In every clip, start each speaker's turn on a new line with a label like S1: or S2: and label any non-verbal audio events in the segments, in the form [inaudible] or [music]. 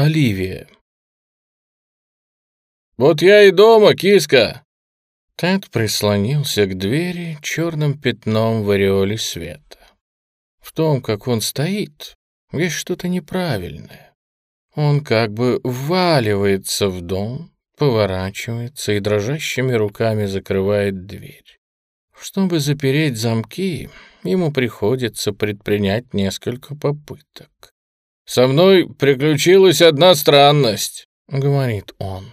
S1: Оливия.
S2: «Вот я и дома, киска!»
S1: Тед прислонился к двери черным пятном в ореоле света. В том, как он стоит, есть что-то неправильное. Он как бы вваливается в дом, поворачивается и дрожащими руками закрывает дверь. Чтобы запереть замки, ему приходится предпринять несколько попыток.
S2: «Со мной приключилась одна странность», —
S1: говорит он.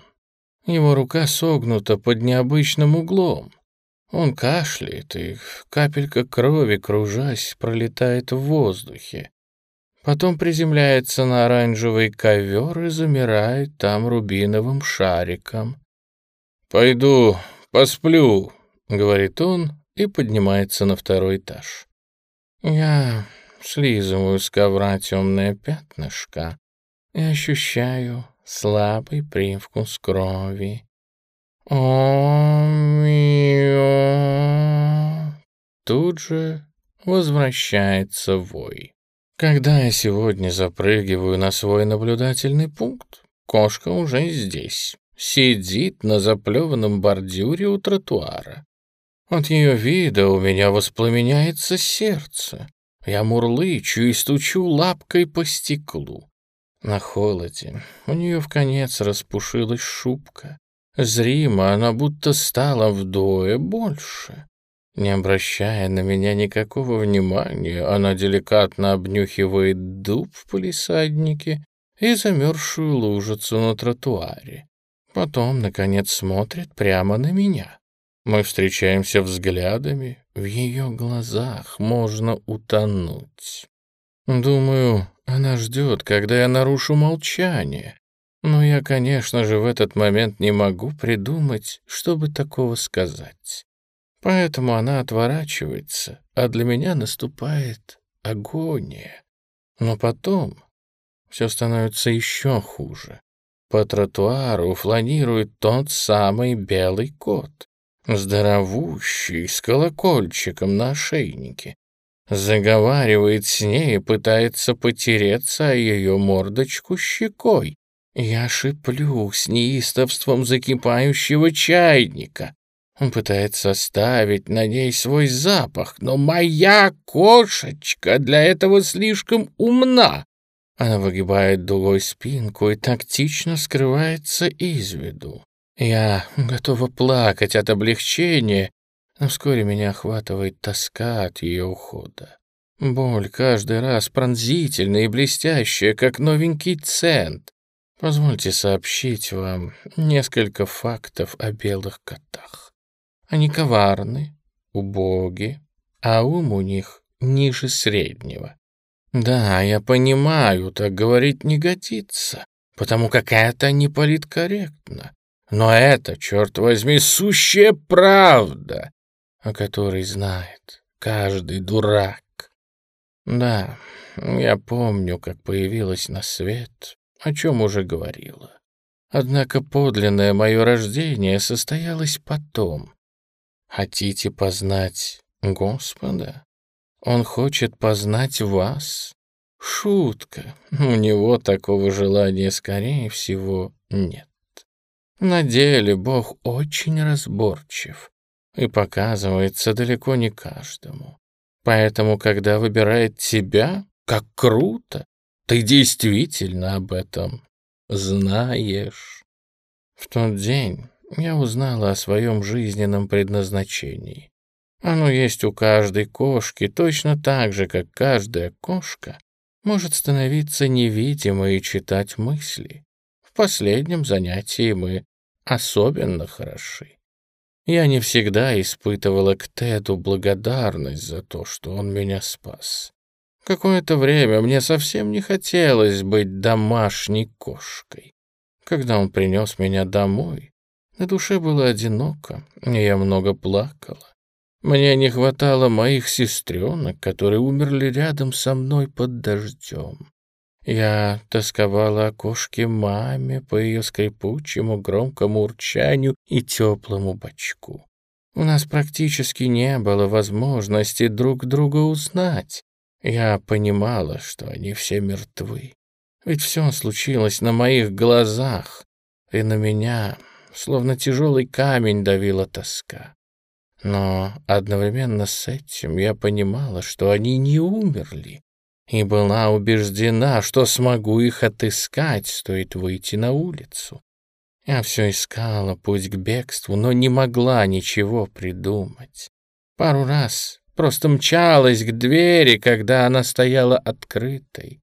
S1: Его рука согнута под необычным углом. Он кашляет, и капелька крови, кружась, пролетает в воздухе. Потом приземляется на оранжевый ковер и замирает там рубиновым шариком.
S2: «Пойду посплю», —
S1: говорит он и поднимается на второй этаж. Я слизываю с ковра темное пятнышко и ощущаю слабый привкус крови. О, Тут же возвращается вой. Когда я сегодня запрыгиваю на свой наблюдательный пункт, кошка уже здесь, сидит на заплеванном бордюре у тротуара. От ее вида у меня воспламеняется сердце. Я мурлычу и стучу лапкой по стеклу. На холоде у нее в конец распушилась шубка. Зримо она будто стала вдвое больше. Не обращая на меня никакого внимания, она деликатно обнюхивает дуб в палисаднике и замерзшую лужицу на тротуаре. Потом, наконец, смотрит прямо на меня. Мы встречаемся взглядами, в ее глазах можно утонуть. Думаю, она ждет, когда я нарушу молчание. Но я, конечно же, в этот момент не могу придумать, чтобы такого сказать. Поэтому она отворачивается, а для меня наступает агония. Но потом все становится еще хуже. По тротуару фланирует тот самый белый кот здоровущий, с колокольчиком на ошейнике. Заговаривает с ней и пытается потереться о ее мордочку щекой. Я шиплю с неистовством закипающего чайника. Он пытается оставить на ней свой запах, но моя кошечка для этого слишком умна. Она выгибает дугой спинку и тактично скрывается из виду. Я готова плакать от облегчения, но вскоре меня охватывает тоска от ее ухода. Боль каждый раз пронзительная и блестящая, как новенький цент. Позвольте сообщить вам несколько фактов о белых котах. Они коварны, убоги, а ум у них ниже среднего. Да, я понимаю, так говорить не годится, потому как это не политкорректно. Но это, черт возьми, сущая правда, о которой знает каждый дурак. Да, я помню, как появилась на свет, о чем уже говорила. Однако подлинное мое рождение состоялось потом. Хотите познать Господа? Он хочет познать вас? Шутка. У него такого желания, скорее всего, нет. На деле Бог очень разборчив и показывается далеко не каждому. Поэтому, когда выбирает тебя, как круто, ты действительно об этом знаешь. В тот день я узнала о своем жизненном предназначении. Оно есть у каждой кошки, точно так же, как каждая кошка может становиться невидимой и читать мысли последнем занятии мы особенно хороши. Я не всегда испытывала к Теду благодарность за то, что он меня спас. Какое-то время мне совсем не хотелось быть домашней кошкой. Когда он принес меня домой, на душе было одиноко, и я много плакала. Мне не хватало моих сестренок, которые умерли рядом со мной под дождем. Я тосковала о кошке маме по ее скрипучему громкому урчанию и теплому бочку. У нас практически не было возможности друг друга узнать. Я понимала, что они все мертвы. Ведь все случилось на моих глазах, и на меня, словно тяжелый камень, давила тоска. Но одновременно с этим я понимала, что они не умерли, и была убеждена, что смогу их отыскать, стоит выйти на улицу. Я все искала путь к бегству, но не могла ничего придумать. Пару раз просто мчалась к двери, когда она стояла открытой.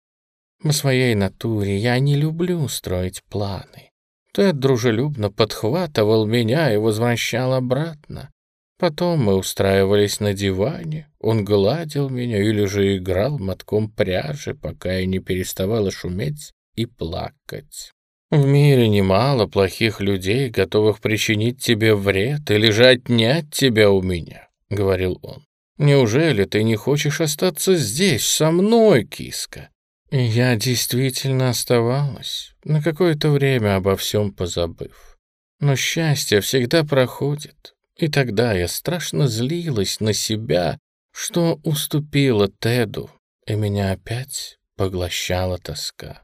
S1: По своей натуре я не люблю строить планы. Тед дружелюбно подхватывал меня и возвращал обратно. Потом мы устраивались на диване, он гладил меня или же играл мотком пряжи, пока я не переставала шуметь и плакать. В мире немало плохих людей, готовых причинить тебе вред или же отнять тебя у меня, — говорил он. Неужели ты не хочешь остаться здесь, со мной, киска? Я действительно оставалась, на какое-то время обо всем позабыв. Но счастье всегда проходит, и тогда я страшно злилась на себя, что уступила Теду, и меня опять поглощала тоска.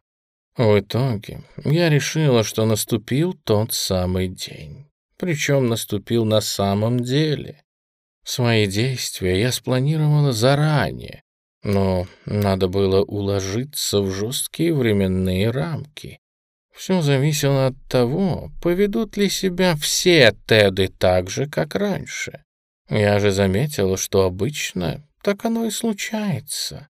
S1: В итоге я решила, что наступил тот самый день. Причем наступил на самом деле. Свои действия я спланировала заранее, но надо было уложиться в жесткие временные рамки. Все зависело от того, поведут ли себя все Теды так же, как раньше. Я же заметила, что обычно так оно и случается.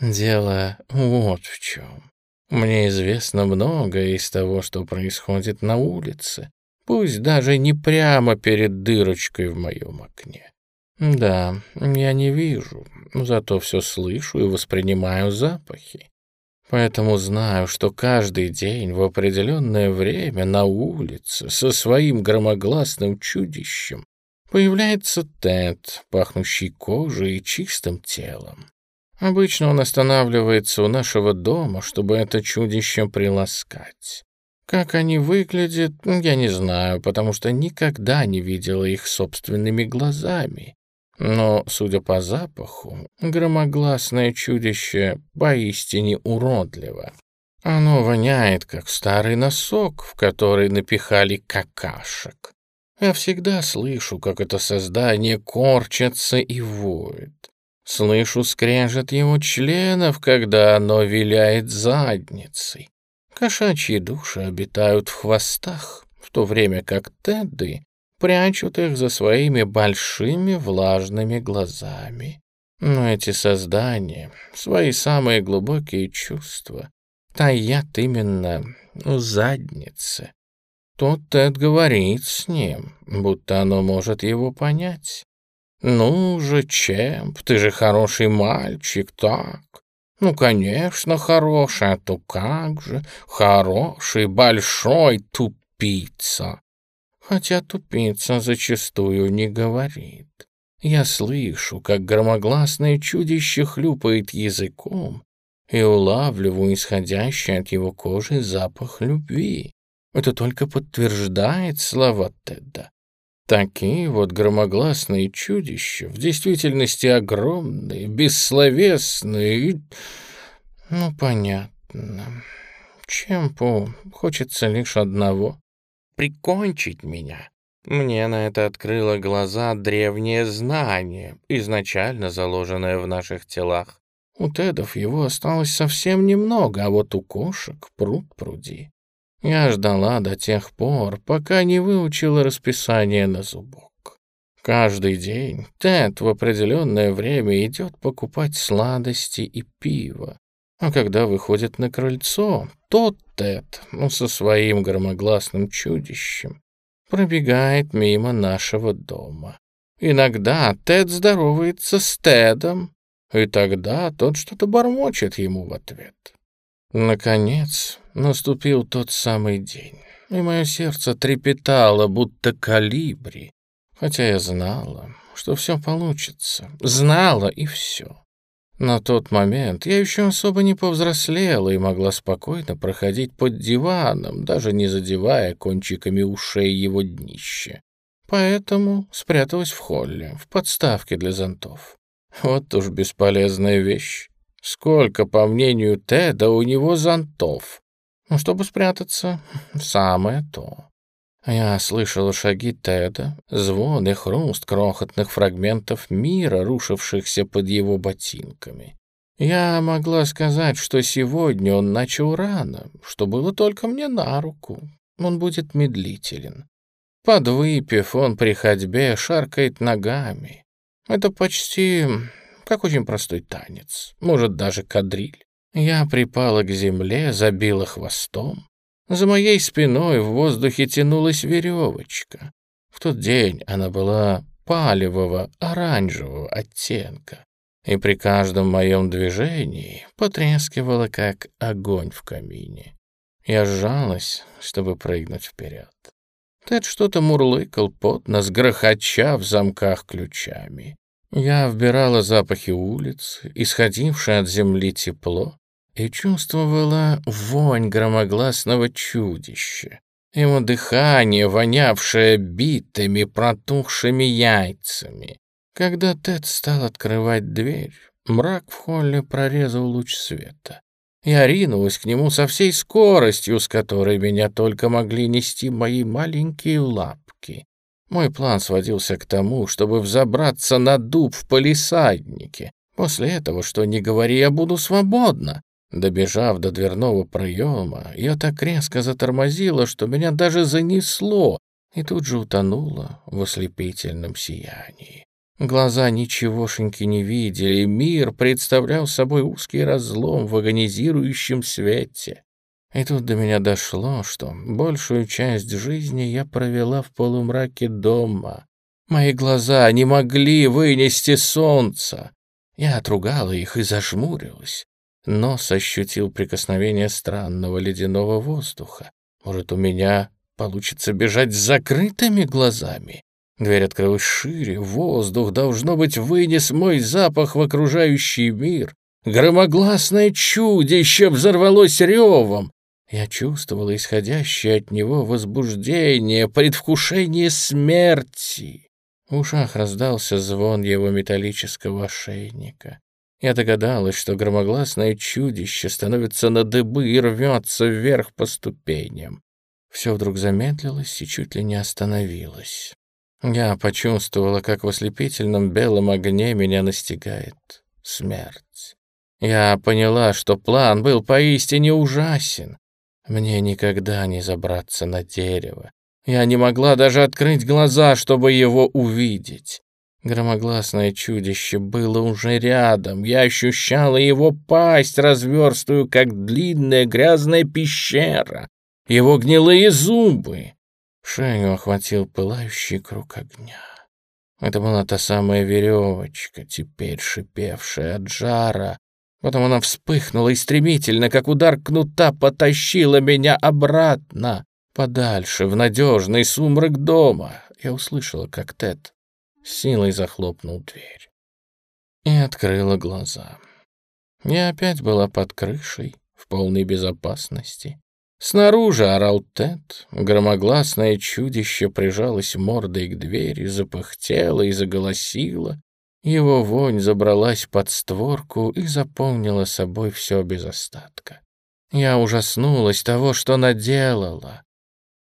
S1: Дело вот в чем. Мне известно многое из того, что происходит на улице, пусть даже не прямо перед дырочкой в моем окне. Да, я не вижу, зато все слышу и воспринимаю запахи. Поэтому знаю, что каждый день в определенное время на улице со своим громогласным чудищем появляется Тед, пахнущий кожей и чистым телом. Обычно он останавливается у нашего дома, чтобы это чудище приласкать. Как они выглядят, я не знаю, потому что никогда не видела их собственными глазами. Но, судя по запаху, громогласное чудище поистине уродливо. Оно воняет, как старый носок, в который напихали какашек. Я всегда слышу, как это создание корчится и воет. Слышу скрежет его членов, когда оно виляет задницей. Кошачьи души обитают в хвостах, в то время как Тедды прячут их за своими большими влажными глазами. Но эти создания, свои самые глубокие чувства, таят именно у задницы. Тут Тед говорит с ним, будто оно может его понять. «Ну же, Чемп, ты же хороший мальчик, так?» «Ну, конечно, хороший, а то как же, хороший, большой тупица!» хотя тупица зачастую не говорит. Я слышу, как громогласное чудище хлюпает языком и улавливаю исходящий от его кожи запах любви. Это только подтверждает слова Теда. Такие вот громогласные чудища в действительности огромные, бессловесные и... Ну, понятно. Чемпу хочется лишь одного прикончить меня. Мне на это открыло глаза древнее знание, изначально заложенное в наших телах. У Тедов его осталось совсем немного, а вот у кошек пруд пруди. Я ждала до тех пор, пока не выучила расписание на зубок. Каждый день Тед в определенное время идет покупать сладости и пиво. А когда выходит на крыльцо, тот Тед, ну, со своим громогласным чудищем, пробегает мимо нашего дома. Иногда Тед здоровается с Тедом, и тогда тот что-то бормочет ему в ответ. Наконец наступил тот самый день, и мое сердце трепетало, будто калибри, хотя я знала, что все получится, знала и все. На тот момент я еще особо не повзрослела и могла спокойно проходить под диваном, даже не задевая кончиками ушей его днище. Поэтому спряталась в холле, в подставке для зонтов. Вот уж бесполезная вещь. Сколько, по мнению Теда, у него зонтов? Ну, чтобы спрятаться, [laughs] самое то. Я слышал шаги Теда, звон и хруст крохотных фрагментов мира, рушившихся под его ботинками. Я могла сказать, что сегодня он начал рано, что было только мне на руку. Он будет медлителен. Подвыпив, он при ходьбе шаркает ногами. Это почти как очень простой танец, может, даже кадриль. Я припала к земле, забила хвостом. За моей спиной в воздухе тянулась веревочка. В тот день она была палевого, оранжевого оттенка, и при каждом моем движении потрескивала, как огонь в камине. Я сжалась, чтобы прыгнуть вперед. Тед что-то мурлыкал под нас, грохоча в замках ключами. Я вбирала запахи улиц, исходившее от земли тепло, и чувствовала вонь громогласного чудища, его дыхание, вонявшее битыми, протухшими яйцами. Когда Тед стал открывать дверь, мрак в холле прорезал луч света. Я ринулась к нему со всей скоростью, с которой меня только могли нести мои маленькие лапки. Мой план сводился к тому, чтобы взобраться на дуб в полисаднике. После этого, что не говори, я буду свободна. Добежав до дверного проема, я так резко затормозила, что меня даже занесло, и тут же утонула в ослепительном сиянии. Глаза ничегошеньки не видели, мир представлял собой узкий разлом в агонизирующем свете. И тут до меня дошло, что большую часть жизни я провела в полумраке дома. Мои глаза не могли вынести солнца. Я отругала их и зажмурилась. Нос ощутил прикосновение странного ледяного воздуха. Может, у меня получится бежать с закрытыми глазами? Дверь открылась шире, воздух, должно быть, вынес мой запах в окружающий мир. Громогласное чудище взорвалось ревом. Я чувствовала исходящее от него возбуждение, предвкушение смерти. В ушах раздался звон его металлического ошейника. Я догадалась, что громогласное чудище становится на дыбы и рвется вверх по ступеням. Все вдруг замедлилось и чуть ли не остановилось. Я почувствовала, как в ослепительном белом огне меня настигает смерть. Я поняла, что план был поистине ужасен. Мне никогда не забраться на дерево. Я не могла даже открыть глаза, чтобы его увидеть. Громогласное чудище было уже рядом. Я ощущала его пасть, разверстую, как длинная грязная пещера. Его гнилые зубы. Шею охватил пылающий круг огня. Это была та самая веревочка, теперь шипевшая от жара, Потом она вспыхнула и стремительно, как удар кнута, потащила меня обратно, подальше, в надежный сумрак дома. Я услышала, как Тед силой захлопнул дверь и открыла глаза. Я опять была под крышей, в полной безопасности. Снаружи орал Тед, громогласное чудище прижалось мордой к двери, запыхтело и заголосило, его вонь забралась под створку и заполнила собой все без остатка. Я ужаснулась того, что наделала.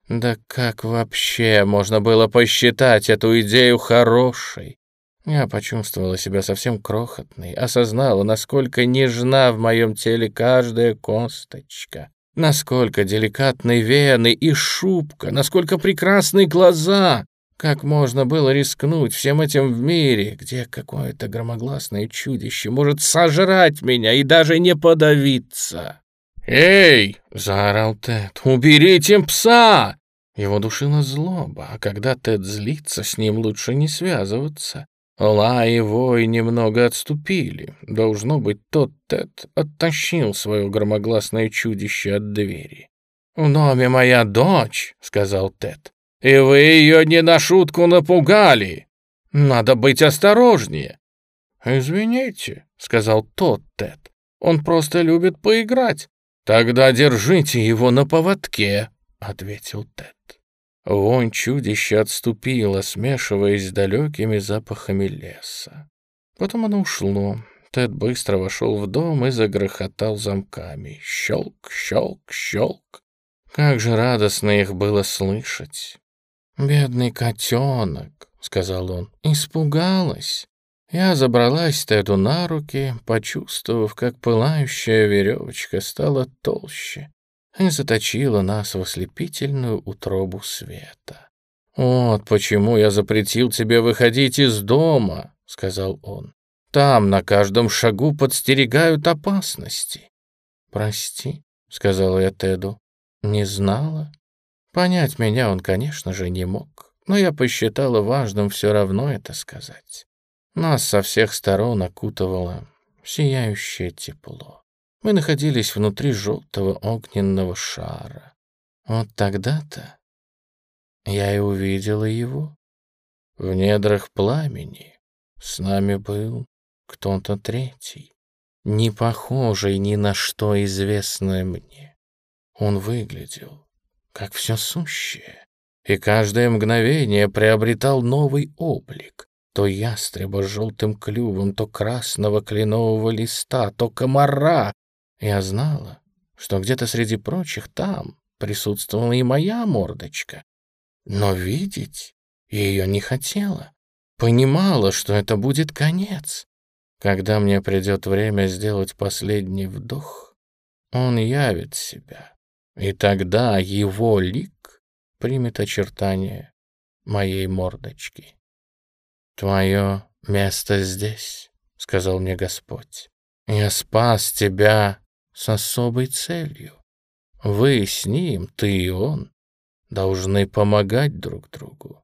S1: Да как вообще можно было посчитать эту идею хорошей? Я почувствовала себя совсем крохотной, осознала, насколько нежна в моем теле каждая косточка, насколько деликатны вены и шубка, насколько прекрасны глаза, как можно было рискнуть всем этим в мире, где какое-то громогласное чудище может сожрать меня и даже не подавиться? «Эй!» — заорал Тед. «Уберите пса!» Его душила злоба, а когда Тед злится, с ним лучше не связываться. Лай и вой немного отступили. Должно быть, тот Тед оттащил свое громогласное чудище от двери. «В доме моя дочь», — сказал Тед и вы ее не на шутку напугали. Надо быть осторожнее». «Извините», — сказал тот Тед, — «он просто любит поиграть». «Тогда держите его на поводке», — ответил Тед. Вонь чудища отступила, смешиваясь с далекими запахами леса. Потом оно ушло. Тед быстро вошел в дом и загрохотал замками. Щелк, щелк, щелк. Как же радостно их было слышать. «Бедный котенок», — сказал он, — «испугалась». Я забралась Теду на руки, почувствовав, как пылающая веревочка стала толще и заточила нас в ослепительную утробу света. «Вот почему я запретил тебе выходить из дома», — сказал он. «Там на каждом шагу подстерегают опасности». «Прости», — сказала я Теду, — «не знала». Понять меня он, конечно же, не мог, но я посчитала важным все равно это сказать. Нас со всех сторон окутывало сияющее тепло. Мы находились внутри желтого огненного шара. Вот тогда-то я и увидела его. В недрах пламени с нами был кто-то третий, не похожий ни на что известное мне. Он выглядел как все сущее, и каждое мгновение приобретал новый облик, то ястреба с желтым клювом, то красного кленового листа, то комара. Я знала, что где-то среди прочих там присутствовала и моя мордочка. Но видеть ее не хотела. Понимала, что это будет конец. Когда мне придет время сделать последний вдох, он явит себя, и тогда его лик примет очертания моей мордочки. «Твое место здесь», — сказал мне Господь. «Я спас тебя с особой целью. Вы с ним, ты и он, должны помогать друг другу».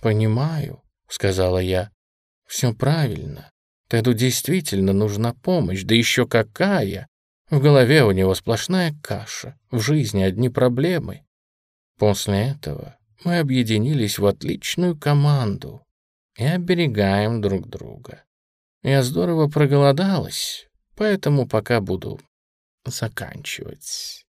S1: «Понимаю», — сказала я. «Все правильно. Теду действительно нужна помощь, да еще какая! В голове у него сплошная каша, в жизни одни проблемы». После этого мы объединились в отличную команду, и оберегаем друг друга. Я здорово проголодалась, поэтому пока буду заканчивать.